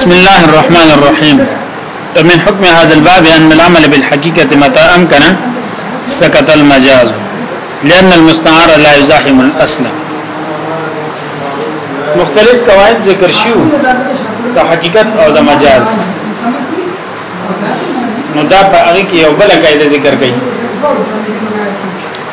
بسم الله الرحمن الرحيم ومن حكم هذا الباب أن العمل بالحقيقة متى أمكن سكت المجاز لأن المستعار لا يزاحم الأصل مختلف قواعد ذکر شیو د حقیقت او د مجاز نو دا په هغه کې یو بل قاعده ذکر کړي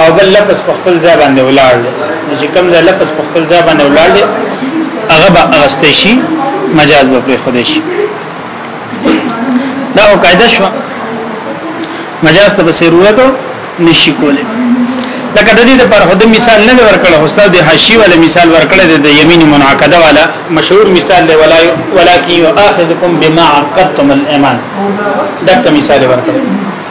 او بل لفظ په خپل ځای باندې ولاړ دی چې کوم ځای لفظ په خپل ځای باندې ولاړ دی هغه به اغستې شي مجاز به پرې خدای شي دا قاعده شو مجاز ته بصیرورت نشي کولی لکه د دې لپاره خو د مثال نه ورکړل خو استاد د حاشی ولا مثال ورکړل د یمین منعقده ولا مشهور مثال دی ولا ولکن یاخذکم بما عقدتم الايمان دغه مثال ورکړل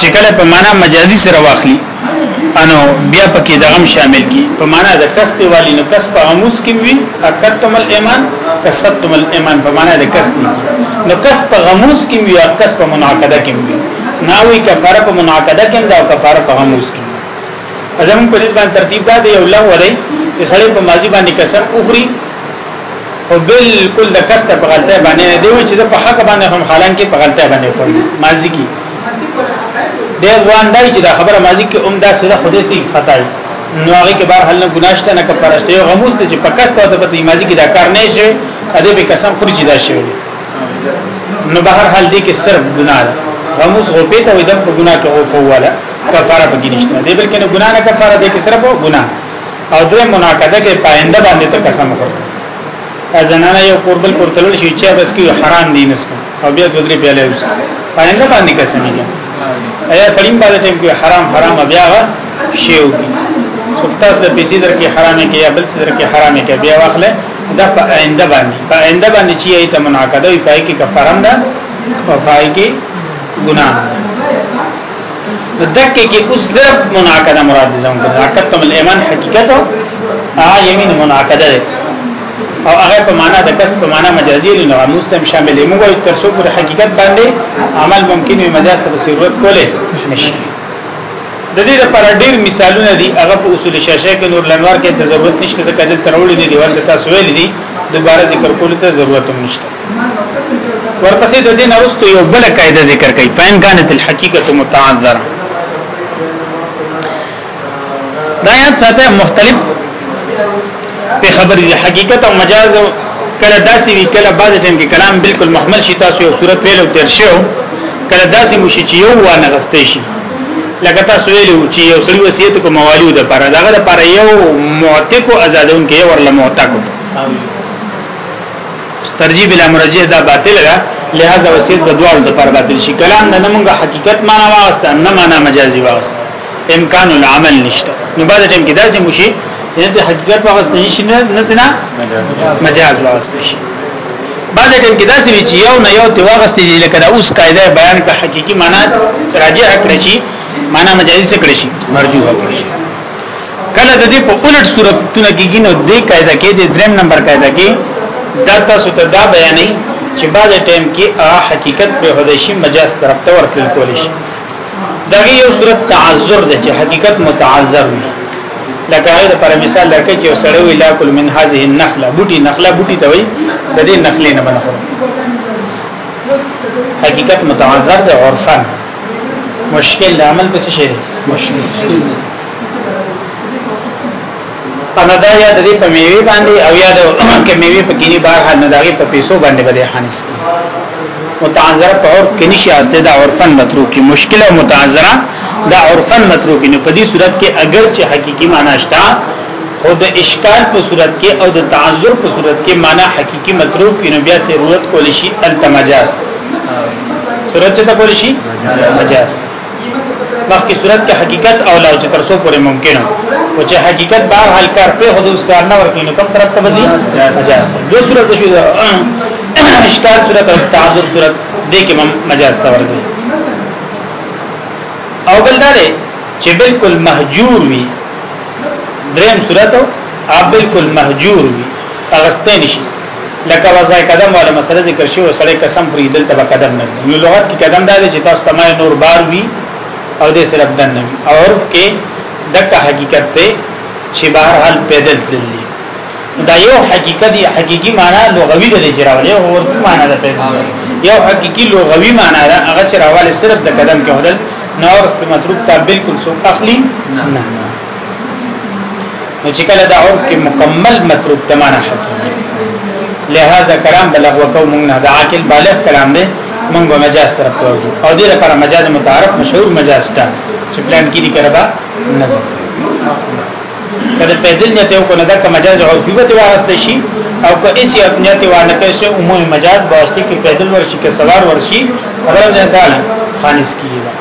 چې کله په معنا مجازي سره واخلي انو بیا پکې دغم شامل کی په معنا د کست والی نو کس په غموس کې وی اکتم الايمان کستم الايمان په معنا د کست نو کس په غموس کې وی او کس په مناقضه کې وی ناوی کفاره په مناقضه کې دا کفاره په غموس کې ازم په نسبت ترتیب دا دی یو لغوه دی چې سړی په ماضی باندې قسم اخري او بالکل د کس په غلطه باندې نه دی وی چې په حق باندې هم حالانکه په غلطه باندې کوم ماضی کی د ځوان دای چې دا خبره ماضی کې عمده سره خوده سي خطا وي نو هغه کې بهر حل نه ګناشته نه کفارشته یو غموس ته چې پکسته ته په ماضی کې دا کار نه شي اده به قسم خوري چې دا شي نو بهر حل دي کې صرف ګناه ده غموس غوپې ته وي د ګناه کې غوفواله کفاره پکې نشته دې بلکې ګناه نه کفاره دې کې صرف ګناه او درې مناقضه کې پاینده باندې ته قسم وکړ زنانه یو قربل پرتل شي چې بس کې حرام دي نس او بیا د درې پیاله وس پاینده باندې قسم یې ایا سلیم باندې ټیم کې حرام حرام بیا شی وکړي سپتاس د پیسې در کې حرام کې یا بل څه در کې حرام کې بیا واخله دا په آینده باندې په آینده باندې چې ایت مناقضه وي پای کې کفارم ده او پای کې ګناه نو دکې کې اوس ضرب مناقضه مراد دي زموږ عقدتم الايمان حقیقت او یمین مناقضه ده او هغه په معنا د کسب په معنا مجازي نه مستم شامل دی موږ تر څو پر حقیقت باندې عمل ممکن وي مجاز ته ضرورت کوله نشي د دې لپاره ډیر مثالونه دي هغه په اصول شاشه کې نور لنوار کې ضرورت نشته ځکه چې ترولې دي ورته تاسو ویل دي دوباره ذکر کول ته ضرورت هم نشته ورپسې د دین ارستو یو بل قاعده ذکر کوي فین کانت الحقیقت متعذر دا یاد ساته مختلف په خبرې د حقیقت او مجاز کله داسې وی کله بعد ټیم کې کلام بالکل محمل شي تاسو یو صورت ویلو تر شو کله داسې مشي چې یو وانه غستې شي لکه تاسو ویلو چې یو سړي وصیت کوم والي د پاره دغه لپاره یو معتق او آزادون کې ورله معتق ترجیح بلا مرجع دا باطل ده لہذا وصیت د دوه د پر باطل شي کلام نه موږ حقیقت معنا واسطه نه معنا مجازي واسطه امکان العمل نشته نو بعد ټیم کې دا چې مشي د حقیقت په واسطه نشي نه نه مجاز واسطه شي بعد ټیم کې دا چې یو نه یو دی واغستې دي لکه دا اوس قاعده بیان کا حقيقي معنا راجع کړی شي معنا مجازي څه کړی شي مرجوح کړی شي کله د دې په الټ صورتونه کېږي نو دې قاعده کې د دریم نمبر قاعده کې دا تاسو ته دا بیانې چې بعد ټیم کې ا حقیقت په هدیشي مجاز طرف ته ورتل کول شي دا یو صورت تعذر دی چې حقیقت متعذر وي لکه هغه پر مثال لکه چې سړی وی لا کل من هذه النخله بوټي نخله بوټي ته وي د دې نخلې نه بنخو حقیقت متعذر دی عرفان مشکل د عمل په څه شي مشکل انا دا یا د دې په میوي باندې او یا د کې میوي په ګینی بار حال نه داږي په پیسو باندې بده حانس متعذر په اور کې نشي استه دا عرفن متروک کی مشکل او متعذره دا عرفن متروک نه په دې صورت کې اگر چې حقيقي معنی شته خو د اشکال په صورت کې او د تعذر په صورت کې معنی حقيقي متروک نه بیا ضرورت کول شي التمجاز صورت چې ته پوری شي مجاز مخکې صورت کې حقیقت او لا چې تر څو پورې ممکن او چې حقیقت بهر حل کار په حدود کار نه ورکې نو کوم طرف ته وځي مجاز دو صورت شو اشکال صورت او تعذر صورت دې کې مجاز ته ورځي او بل دا دی چې بالکل مهجور وي دریم صورت او بالکل مهجور وي اغستې نشي لکه وځای قدم والا مسله ذکر شي او سړی قسم پرې دل تبع قدم نه نو لغت کې قدم دا چې تاسو تمه نور بار وي او دې سره بدن نه او عرف کې دغه حقیقت ته چې بهر حال پیدل دلی دا یو حقیقت دی حقیقی معنا لغوي د جراولې او ورته معنا ده یو حقیقی لغوي معنا ده هغه چې راواله صرف د قدم کې هدل نور په متروک ته بالکل سو اخلي نه نو چې کله دا عرف کې مکمل متروک د معنا حقیقي لہذا کلام بلغ وکاو موږ نه دا عاقل بالغ کلام دی موږ به مجاز طرف ته وځو او دې لپاره مجاز متعارف مشهور مجاز ته چې پلان کې دي کربا نظر کله په دل نه ته کو نه دا مجاز او فیوت واسطه شي او که اسی اپنیت وانه پیسې عمومي مجاز باسي کې پیدل ورشي کې سوار ورشي خبره نه ده خالص کیږي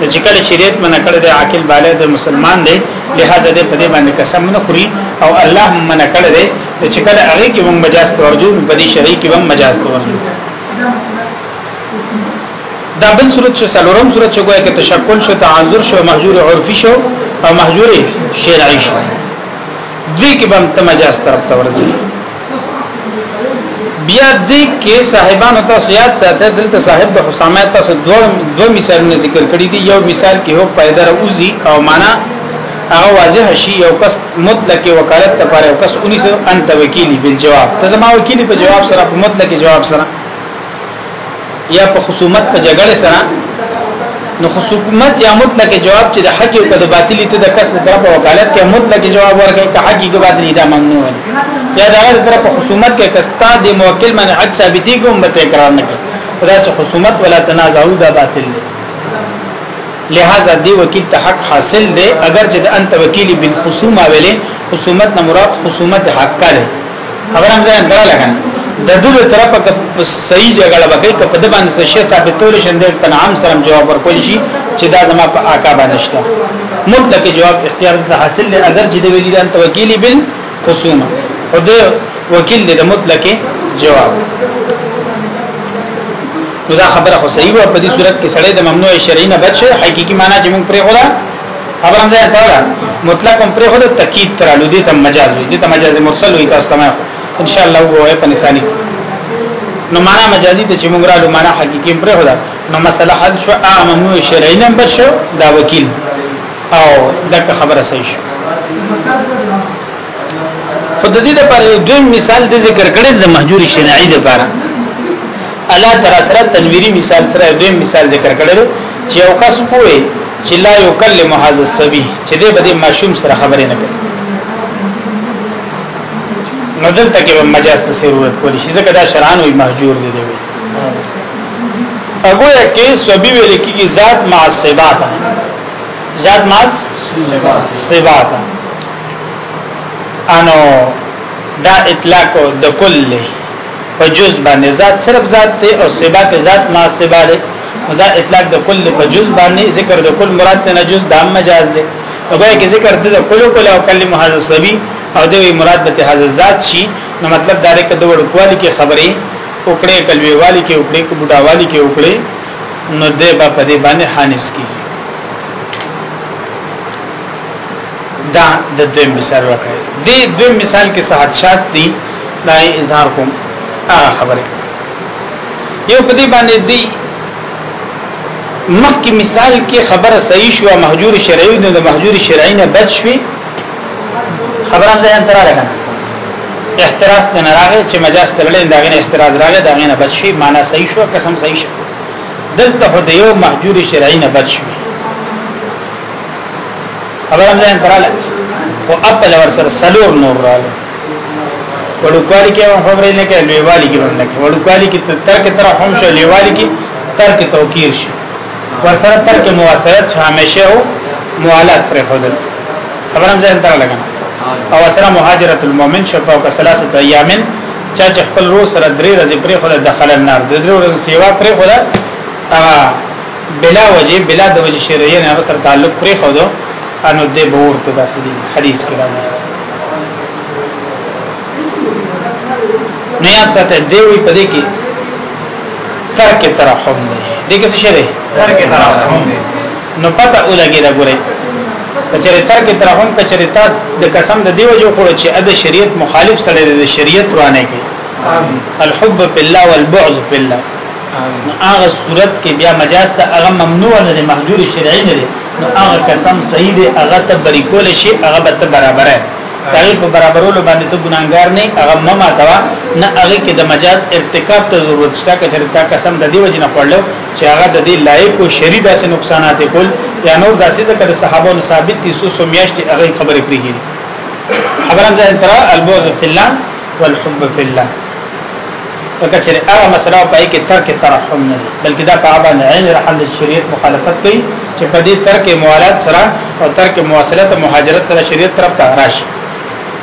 نو چې کله شریعت منع کړی دی عاقل بالغ دی مسلمان دی لہذا دې په دې باندې قسم نه خوري او الله منع کړی دی چې کله هغه کې موږ مجاز تورجو په دې شریعت کې موږ مجاز تورجو دا بل صورت شو سلورم صورت شو ګویا کې تشکل شو تعذر شو محجور عرفي شو او محجور شرعي شو دې کې به تمجاز طرف تورځي بیا دې کې صاحبانو تاسو یاد ساته دلته صاحب د حسامه تاسو دوه دوه مثالونه ذکر کړی دي یو مثال کې هو پیدا راوځي او معنا هغه واضح شي یو کس مطلق وکالت لپاره یو کس 19 انت وکیلی بل جواب ته زما وکیلی په جواب سره په مطلق جواب سره یا په خصومت په جګړه سره نو خصومت یا مطلق جواب چې د حق او د باطل ته د کس طرف وکالت کې مطلق جواب ورکړي که حق او باطل دا ممنوع دی یا دا غیر طرف خصومت کې کستا د موکل من حق ثابتي کوم به تکرار نه کوي دا سه خصومت ولا تنازعو دا باطل دی لہذا دی وکیل ته حق حاصل دی اگر چې انت وکیلی بالخصومه ویلې خصومت نه مراد خصومت حق کړي خبره هم ځان کړه لګنه د دې طرفه که صحیح جګړه وکړي که په دې باندې څه شي ثابتول شي د تنعام سره جواب ورکول شي چې دا زما په آقا باندې شته مطلق جواب اختیار ته حاصل دی اگر چې د ویلي دان توکیلی بل خصومه او د وکیل د مطلق جواب نو دا خبره خو صحیح و په دې صورت کې سړی د ممنوع شرعي نه بچ حقيقي معنی چې موږ پرې غوړه خبرم ځای ته ده مطلق هم پر خود تاکید ترالو دي ته مجاز وي دي ته مجاز مرسل وي تاسو تمه ان شاء الله وو په نسانی نو معنا مجازي ته چې موږ رالو معنا حقيقي پر خود نو مسله حل شو امنو شرعي نمبر شو دا وکیل او دا خبره صحیح شو خود دې لپاره یو دویم مثال د ذکر کړي د مهجور شناعي لپاره الله تعالی سره تنویری مثال سره دویم مثال ذکر کړي چې یو کس کوی چې لا یکلم هذا السبی چې دې بده ماشوم سره خبرې نه کوي نو دلته کې مجاز ته ضرورت کولی شي ځکه دا شرعان وي مهجور دي دی هغه کې سبي ویل کېږي ذات مع صفات ذات مع صفات انو دا اطلاق د کل له په جز باندې ذات صرف ذات ته او سبا په ذات ما سبا ده دا اطلاق د کل په جز باندې ذکر د کل مراد نه جز د مجاز ده او به کې ذکر د کل کل او کلمه هذا سبي او د مراد به هذا ذات شي نو مطلب دا لري کده ورکوالي کې خبرې وکړې کلوي والي کې وکړې کوټا والي کې وکړې نو دې په دې باندې حانس کیږي دا د دویم مثال ورکړي دی دویم مثال کې صحت شات دی دا اظهار کوم هغه خبره یو په دې باندې دی مخکې مثال کې خبره صحیح شو مهجور شرعي نه د مهجور شرعي نه بچ شوی خبره ځان تر راغله احتراز نه راغی چې مجاز تړلې دا غنه احتراز راغی دا غنه بچ شي معنا صحیح شو قسم صحیح شو دلته د یو مهجور شرعي نه بچ شوی خبره مې ځان تراله او خپل ور سره سلور نور رااله وړوکوالی کې هم خبرې نه کوي لویوالی کې هم نه کوي وړوکوالی کې تر کې تر هم شو لویوالی کې تر کې توکیر شي ور سره تر کې مواصلت همیشه او موالات پر خودل خبره مې ځان تراله او سره مهاجرت المؤمن شفاو کا ثلاثه ایامن چا چې خپل روح سره درې ورځې پرې خو د دخل النار د درې ورځې سیوا پرې خو دا بلا وجه بلا د وجه شرعیه نه سره تعلق پرې خو دو انو دې بور ته داخلي حدیث کې راځي نه یاد ساته دی وی پدې کې ترک ترحم دی دې کې څه شی دی ترک ترحم دی نو پته ولګی دا ګورئ کچره ترک ترحم کچره تاس د قسم د دیو جو خور چې د شریعت مخالف سره د شریعت رانه کې الحب بالله والبعض بالله نو هغه صورت کې بیا مجاز ته هغه ممنوع نه دی محجور شرعي نه دی نو هغه قسم صحیح دی هغه ته بری کول شي هغه به ته برابر دی هغه په برابرولو باندې ته ګناګار نه هغه مما توا نه هغه کې د مجاز ارتکاب ته ضرورت شته که چرته قسم د دې وجنه پړلو چې هغه د دې لایق او شری داسې نقصانات کول یا نور داسې ذکر صحابه او ثابت دي سو سمیاشت هغه خبرې کړې خبرم ځان تر البوز فی الله والحب في الله لکه چې هغه مسله پای کې ترک ترحم نه دی بلکې دا په اړه عین رحم د شریعت مخالفت کوي چې په دې ترک موالات سره او ترک مواصلت او مهاجرت سره شریعت طرف ته راشي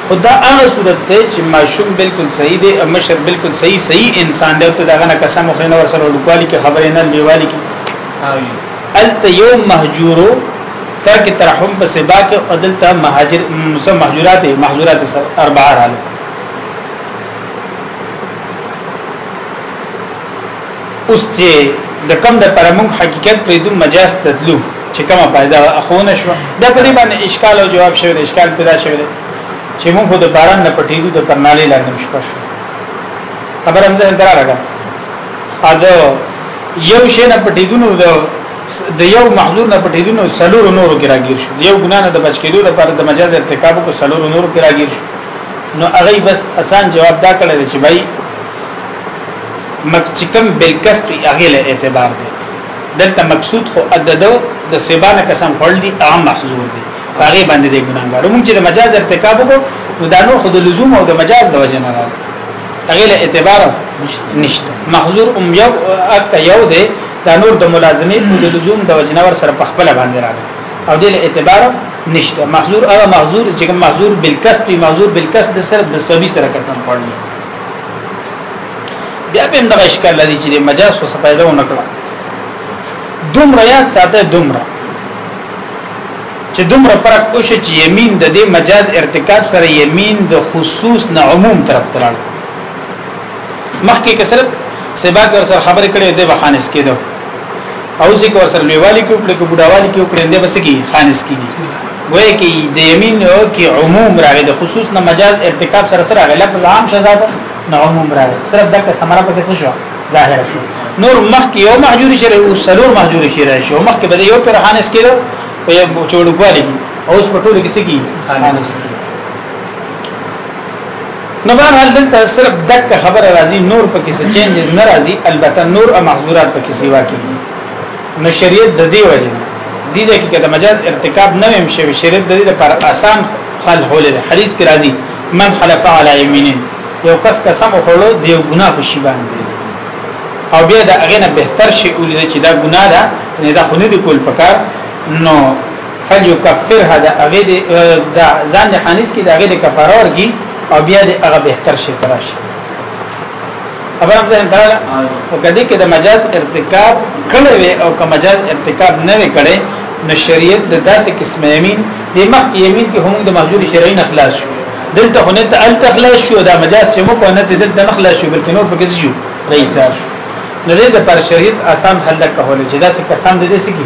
خدا هغه صورت ته چې ماشوم بالکل صحیح دی او مشر بالکل صحیح صحیح انسان دی ته داغه نه قسم خو نه ورسره لوکوالي کې خبرې نه لیوالي کې الته یو مهجورو ترک ترحم په سبا کې او دلته مهاجر مسم محجورات محجورات اربعه رااله اوس چې د کم د پرمون حقیقت په دې مجاز تدلو چې کومه پیدا اخونه شو دا په دې باندې اشکال او جواب شوی اشکال پیدا شوی چې موږ خو د باران نه پټېدو د پرنالې لاندې مشکل شو خبر هم ځان درا راغله اده یو شی نه پټېدو نو د یو محظور نه پټېدو نو څلور نورو کې راګیر شو یو ګنا نه د بچ کېدو لپاره د مجاز ارتکاب کو څلور نورو کې راګیر شو نو هغه بس اسان جواب دا کړل چې بای مکچکم بالکسب هغه له اعتبار دی دلته مقصود خو عددو د سبانه قسم خړل دي عام محظور دي هغه باندې د ګناګار موږ چې د مجاز ارتکاب کو نو دا نو خود لزوم او د مجاز د وجه نه راغلی هغه له اعتبار نشته محظور ام یو اک یو دی دا نور د ملازمې په لزوم د وجنور سره په خپل باندې راغلی او د اعتبار نشته محظور هغه محظور چې کوم محظور بالکسب محظور بالکسب د سره د سبي سره قسم پړلی بیا به هم د اشکال لري چې مجاز خو څه پیدا ونه کړ دومره یاد ساته دومره چې دومره فرق کوشه چې یمین د دې مجاز ارتکاب سره یمین د خصوص نه عموم طرف ترانه مخکې کې صرف سبا کور سره خبرې کړې دی به خانس کېدو او ځکه کور سره لویوالي کې وکړي بډاوالي کې وکړي دی بس کې خانس کېږي وایي کې د یمین کې عموم راغی د خصوص نه مجاز ارتکاب سره سره غلط لفظ عام شزاب نه عموم راغی صرف د کسمره په کیسه شو ظاهر شو نور مخ کې یو محجور شری او سلور محجور شری شو مخ کې بده یو پر خانس کېدو په یو چوړوالي کې اوس په ټولو کې سګي خانس کېږي نو بهر حال دلته صرف دک خبر راځي نور پکې څه چینجز نه راځي البته نور او محظورات پکې سیوا کیږي نو شریعت د دې وجه دي چې کله مجاز ارتکاب نه ویم شي شریعت د دې لپاره آسان حل هول دی حدیث کې راځي من حلف علی یمین یو کس قسم وکړو دی ګناه په شی باندې او بیا دا غنه بهتر شي ولې چې دا ګناه ده نه دا خو نه دی کول پکار نو فليكفرها دا هغه د ځان د خانس کې دا هغه د کفاره ورګي او بیا د هغه بهتر شي تراشي خبر هم ځان کړل او کدی کې د مجاز ارتکاب کړي وي او که مجاز ارتکاب نه وي کړي نو شریعت د داسې قسم یمین د مخ یمین کې هم د محجور شرعي نه خلاص شو دلته خو نه ته ال تخلاص شو دا مجاز چې مو کو نه دلته نه خلاص شو بلکې نور پکې شو رئیس نو دې د پر شریعت آسان حل کول چې دا څه قسم دې سکی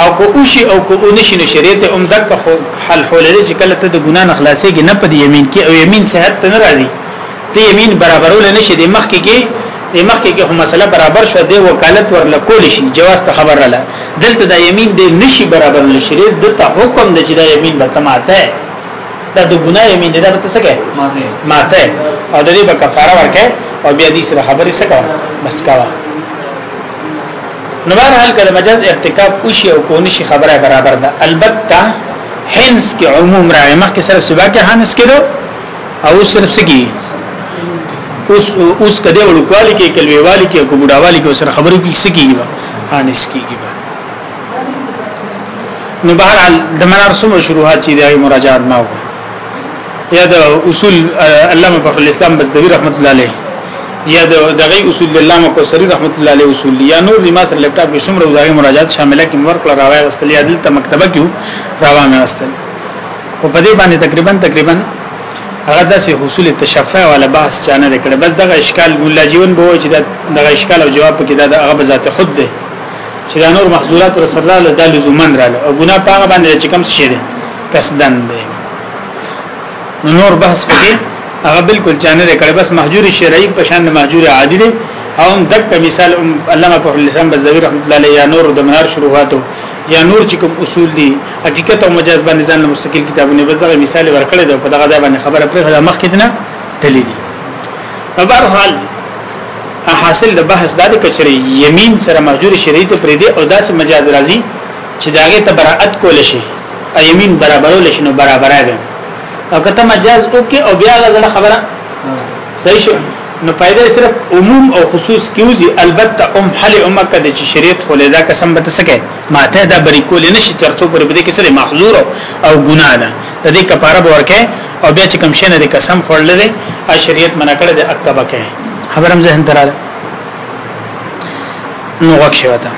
او کو اوشي او کو اونشي نو شریعت هم دک خو حل حل لري چې کله ته د ګنا نه خلاصيږي نه په یمین کې او یمین صحت ته ناراضي ته یمین برابرول نه شي د مخ کې کې د مخ کې هم مسله برابر شو د وکالت ورل کول شي جواز ته خبر رااله دلته د یمین د نشي برابر لشي د ته حکم د چې د یمین به تماته دا د ګنا یمین دا به څه کوي ماته او د دې به کفاره ورکه او بیا دې سره خبرې څه کوي بس کاوه نو بهرحال کله مجاز ارتکاب وشي او کو نشي خبره برابر ده البته حنس کې عموم راغی مخکې صرف سبا کې حنس کېدو او صرف سګي اوس اوس کده وړوکوالي کې کلوي والي کې کو بډاوالي کې سره خبرو کې سګي حنس کېږي نو بهرحال د منار سم شروعات چې د مراجعات ما وکړه یا د اصول علامه فخر الاسلام بزدوی رحمت الله علیه یا د دغه اصول د علامه کوثری رحمت الله علیه اصول یا نور د ما سره لپټاپ کې څومره دغه مراجعات شامله کې ورکړه راوي استل یا دلته مکتبه کې راوي مې استل او په دې باندې تقریبا تقریبا هغه داسې حصول تشفع ولا بحث چانه کړ بس دغه اشکال مولا جیون به چې دغه اشکال او جواب کې دا هغه ذات خود دی چې دا نور محصولات رسول الله د لزومن رااله او ګنا پاغه باندې چې کم شي قصدن دی نور بحث کوي هغه بالکل چانه لري کړي بس محجور شرعي په شان محجور عادي دی او دک مثال علامه په لسان بزوی رحمت الله علیه یا نور د منار شروعاتو یا نور چې کوم اصول دي حقیقت او مجاز باندې ځان مستقل کتابونه بس دغه مثال ورکړي دا په دغه ځای باندې خبره پرې خلا مخ کېدنه تللی دي په هر حال حاصل د بحث دا د کچري یمین سره محجور شرعي ته پرې دی او داسې مجاز راځي چې داغه ته برائت کول شي او یمین برابرول شي نو برابرای به او کته مجاز وکي او بیا غزل خبره صحیح شو نو پیدا صرف عموم او خصوص کیوزي البته ام حل امه کده چې شریعت خو لیدا قسم به تسکه ماته دا بری کول نه شي ترڅو پر بده کې سره محظور او ګناه ده د دې کفاره ورکه او بیا چې کوم شنه د قسم خورل دي ا شریعت منع کړی د عقبه کې خبرم ذهن دراله نو وښه وته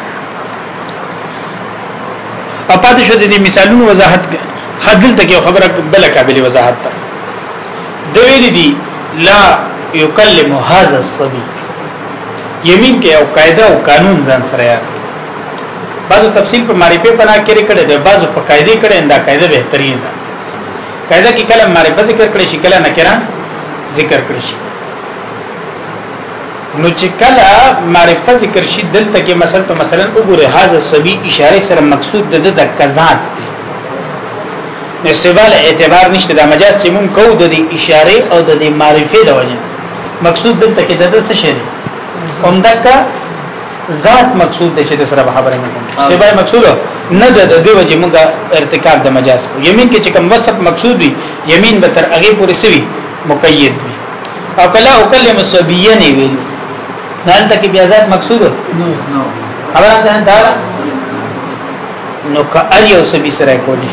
په پاتې شو د دې مثالونو وضاحت خدل ته خبره بل قابل وضاحت ده د ویل دي لا یکلم هاذا الصبي یمین کې او قاعده او قانون ځان سره یاد بعضو تفصیل په معرفه بنا کړي کړي ده بعضو په قاعده کړي انده قاعده بهترین ده قاعده کې کله معرفه ذکر کړي شي کله نکره ذکر کړي شي نو چې کله معرفت ذکر شي دلته کې مثلا ته مثلا وګوره هاذا سبي اشاره سره مقصود د د کزات دی نو سبال اعتبار نشته د مجاز چې مونږ کو د دې اشاره او د دې معرفت د وجه مقصود دلته کې د څه شي هم دکا ذات مقصود دی چې د سره خبره نه کوم سبا مقصود نه د د دیو چې موږ ارتکاب د مجاز کو یمین کې چې کوم وصف مقصود وي یمین به تر هغه پورې سوي مقید وي او کله او کله مسبیه نه ویل نن تک بیا ذات مقصود نو نو خبره ځان دا نو که ار یو سبي سره کولی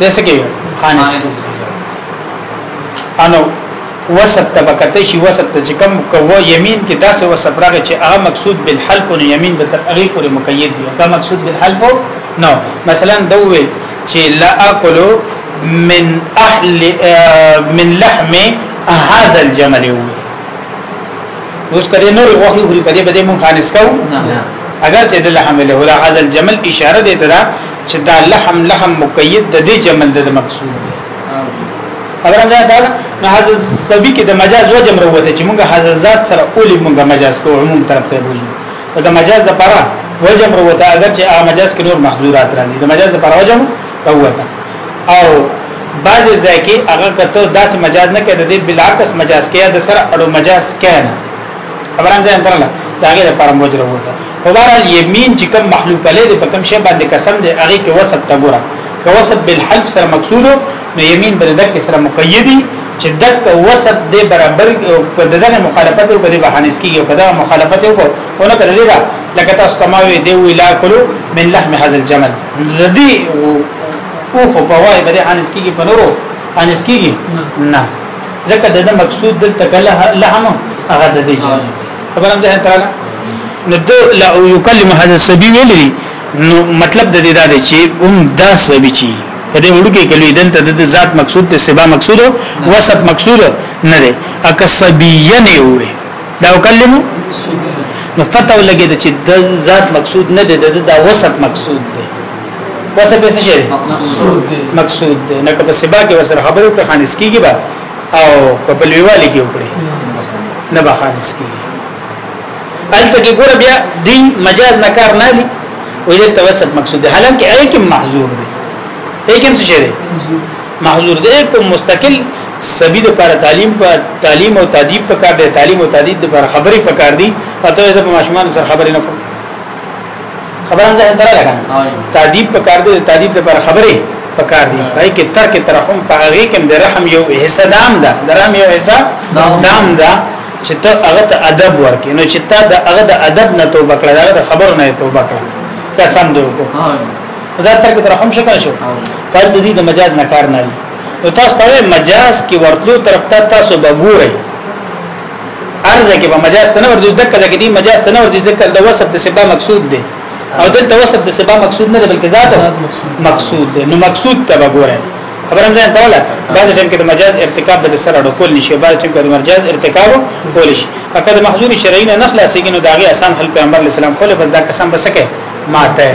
دسه کې خانس انو وسط طبقته شي وسط چې کم کوو یمین کې داسې وسط راغی چې هغه مقصود بالحلف او یمین به تر هغه پورې مقید دی هغه مقصود بالحلف نو مثلا دوی چې لا اكلوا من اهل من لحم هذا الجمل اوس کله نور وحي خوري په دې بده مون خالص کو اگر چې د لحم له ولا هذا الجمل اشاره دې ته چې دا لحم لحم مقید د دې جمل د مقصود دی اگر دا دا نه هذا سبي کې د مجاز وجه مروته چې مونږه هذا ذات سره اولي مونږه مجاز کو عموم طرف ته بوزو دا مجاز لپاره وجه مروته اگر چې مجاز کې نور محظورات راځي د مجاز لپاره وجه قوت او بعض ځای کې هغه کته داس مجاز نه کړي د بلاکس مجاز کې د سره اړو مجاز کړي خبرم ځان درنه داګه د پر موجره وته په بار یمین چې کوم محلوب له دې په کوم شی باندې قسم دی هغه کې وسط ته ګوره که وسط بالحلف سره مقصود نو یمین بل دک سره مقیدی چې دک وسط دې برابر په دغه مخالفت او په دې بهانه کیږي په دغه مخالفت او په ولکه دې لکه تاسو تماوي دی ویلا کلو من لحم هذا الجمل لدی او خو په وای بده انس کیږي په نورو انس کیږي نه ځکه د مقصود دلته کله لحم هغه د دې خبر هم ځان تراله نو د لا یکلم هذا السبي ویلی نو مطلب د دې دا دی چې هم دا سبي چی په دې وړو کې کلی دلته د ذات مقصود ته سبا مقصود او وسط مقصود نه دی اکه سبي نه وي دا وکلمو نو پته ولګي چې د ذات مقصود نه دی د دا وسط مقصود دی وسط به څه شي مقصود دی مقصود دی نه کبه سبا کې وسره خبرو په خانس کېږي با او په لویوالي کې وکړي نه به خانس کېږي الته کې ګور بیا دی مجاز نه کار نه دی ویل توسط مقصود دی حالانکه اې کې محظور دی اې کې څه شي دی محظور دی کوم مستقل سبي د پر تعلیم په تعلیم او تادیب په کار دی تعلیم او تادیب د پر خبرې په کار دی پته یې په ماشومان سره خبرې نه کوم خبره هم ځان درا لګا تادیب په کار دی تادیب د پر خبرې په کار دی پای کې تر کې ترحم په هغه کې د رحم یو حصہ دام ده درام یو حصہ دام ده چې ته هغه ته ادب ورکې نو چې ته د هغه د ادب نه توبه کړې دا د خبرو نه توبه کړې قسم دې وکړه دا تر کې ترحم شو کنه شو پر دې د مجاز نه کار نه نو تاسو ته مجاز کې ورتلو طرف ته تاسو به ګورئ ارزه کې به مجاز ته نه ورځي دک دک دې مجاز ته نه ورځي دک د وسب د سبا مقصود دی او دلته وسب د سبا مقصود نه بلکې ذات مقصود دی نو مقصود ته به ګورئ خبرم ځان ته ولا بعض ټیم کې د مجاز ارتکاب د سره اړو کول نشي بعض ټیم کې د مجاز ارتکاب کول شي فقط محظور شرعي نه خلاصيږي نو داغه آسان حل پیغمبر اسلام کوله بس دا قسم بسکه ماته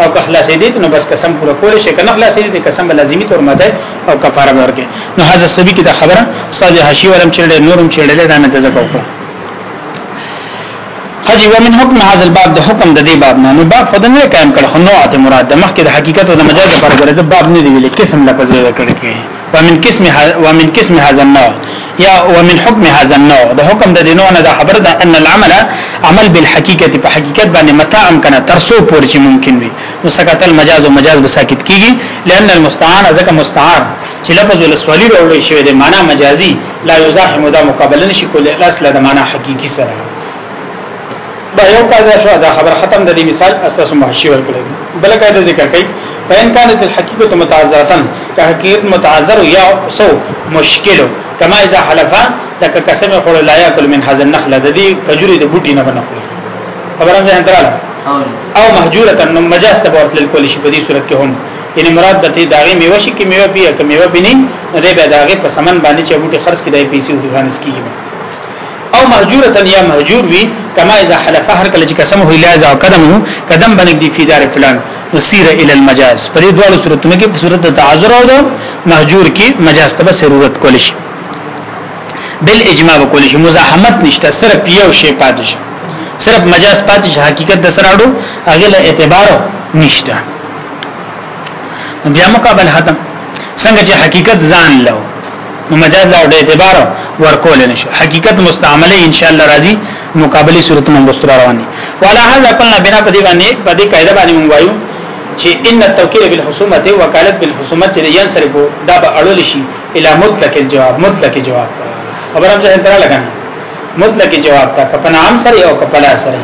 او که خلاصې دي نو بس قسم پوره کول شي کنه خلاصې دي قسم لازمي تور ماته او کفاره ورکړي نو هاذا سبي کې دا خبره استاد حشي ولم چړې نورم چړې دا مې تذکر وکړ حجی ومن حکم هاذا الباب د حکم د دې باب نه نو باب خدای نه قائم کړ خو نو اته مراد د مخکې د حقیقت او د مجاز لپاره د باب نه دی ویل قسم لفظ یې کړی ومن قسم ومن قسم هاذا النوع یا ومن حکم هذا النوع د حکم د دینو نه دا خبر ده ان العمل عمل بالحقیقت په حقیقت باندې متاع امکان ترسو پور چې ممکن وي نو سکت المجاز او مجاز به ساکت کیږي لئن المستعان ځکه مستعار چې لفظ الاسوالی راوړل شوی دی معنا مجازي لا یزاحم دا مقابله نشي کولای الاصل د معنا حقيقي سره دا یو قاعده شو دا خبر ختم د دې مثال اساس محشي ورکړي بل قاعده ذکر کړي فإن كانت الحقيقة متعذرة كحقيقة متعذر يا سو مشكل كما إذا حلف لك قسم يقول لا يأكل من هذا النخل د دې کجوري د بوټي نه بنخوري خبره ځان دراله او مهجورة نو مجاز ته ورته کول شي په دې صورت کې هم یعنی مراد د دې داغي میوه شي کې میوه بیا کې میوه بني نه دې به داغي په سمن باندې چې بوټي خرڅ کړي پیسې ودوانس کیږي او مهجوره یا مهجور وی کما اذا حلف هر کله چې قسم هو لا ذا قدم قدم باندې دی فی دار فلان وسیر الى المجاز په دې ډول صورتونو کې په صورت د تعذر او د مهجور کې مجاز ته ضرورت کول شي بل اجماع کول شي مزاحمت نشته صرف یو شی پاتې شي صرف مجاز پاتې شي حقیقت د سره اړو هغه له اعتبار نشته بیا مقابل ختم څنګه چې حقیقت ځان له نو مجاز له اعتبار ورکول نشو حقیقت مستعمله ان شاء الله راځي مقابله صورت مونږ مستور رواني ولا هل قلنا بنا په دې باندې په دې قاعده باندې مونږ وایو چې ان التوکید بالحسومه وکالت بالحسومه چې یان سره کو دا به اړول شي اله مطلق الجواب مطلق جواب خبرم ځه انترا لګنه مطلق جواب تا کپن عام سره او کپلا سره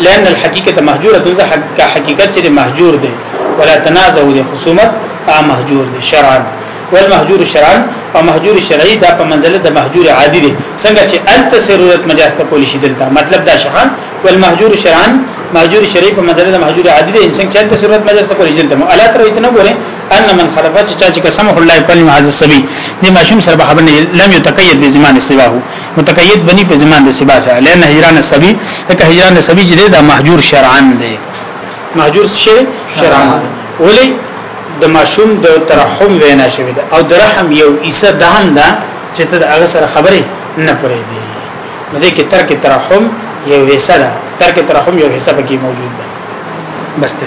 لأن الحقيقه مهجوره ذا حقیقت چې مهجور دی ولا تنازع دی خصومت ا مهجور دی شرعا والمهجور شرعا او مهجور شرعي دا په منزله د مهجور عادي دی څنګه چې انت ضرورت مجاز ته کول شي دلته مطلب دا شخان والمهجور شرعا مهجور شرعي په منزله د مهجور عادي دی انسان چې انت ضرورت مجاز ته کول شي دلته الا تر ایتنه ګوره ان من خلفت چا چې قسم الله کلمه عز السبي دې ماشوم سره به خبر نه لم يتقيد بزمان سواه متقید بنی په زمان د سبا سره لئن هجران السبی لکه هجران السبی چې دا محجور شرعاً دی محجور شي شرعاً ولی د ماشوم د ترحم وینا شوی ده او د رحم یو ایسه ده هم ده چې ته هغه سره خبرې نه پرې دی نو دې کې ترک ترحم یو ایسه ده ترک ترحم یو ایسه پکې موجود ده بس ته